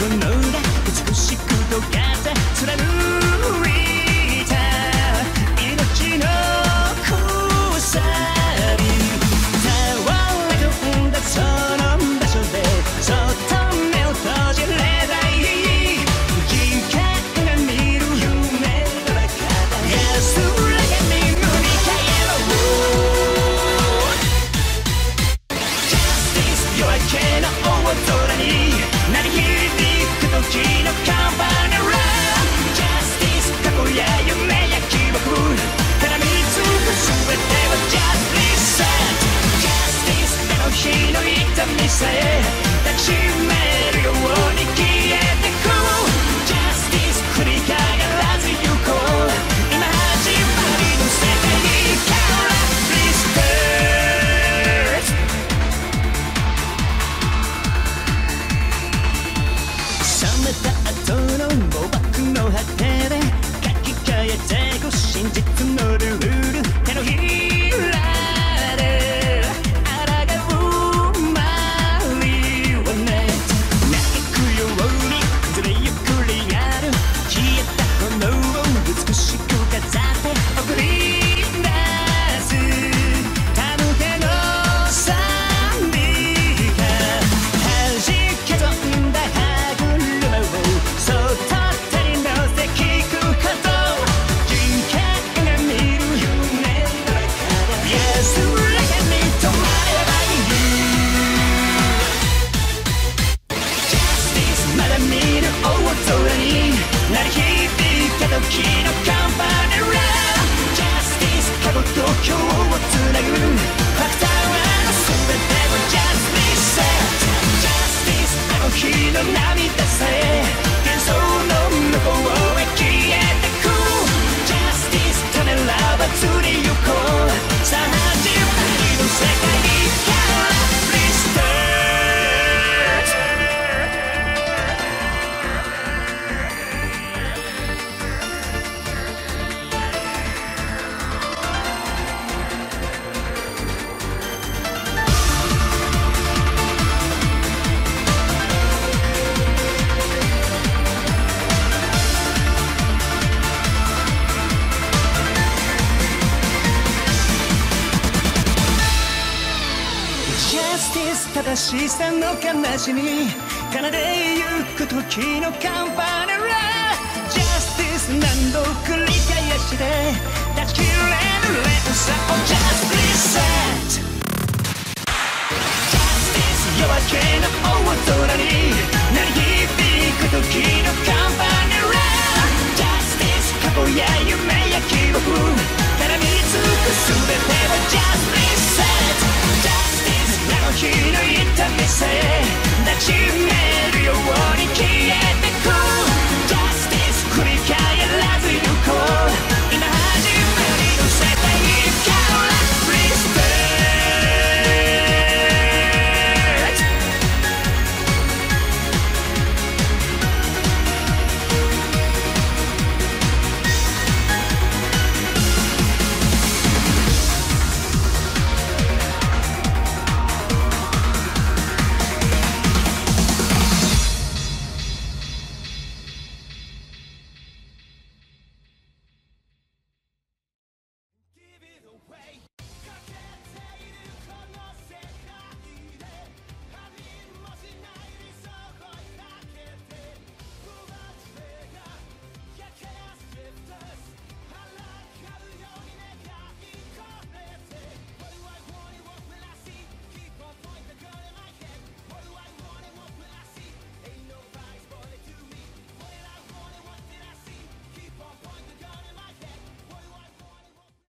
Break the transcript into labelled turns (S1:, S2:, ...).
S1: The nose. ジェイコ真実のルールスティス正しさの悲しみ奏でゆく時のカンパネラジャスティス何度繰り返して断ち切れぬ連鎖をジャスティスセットジャスティス夜明けの大空に。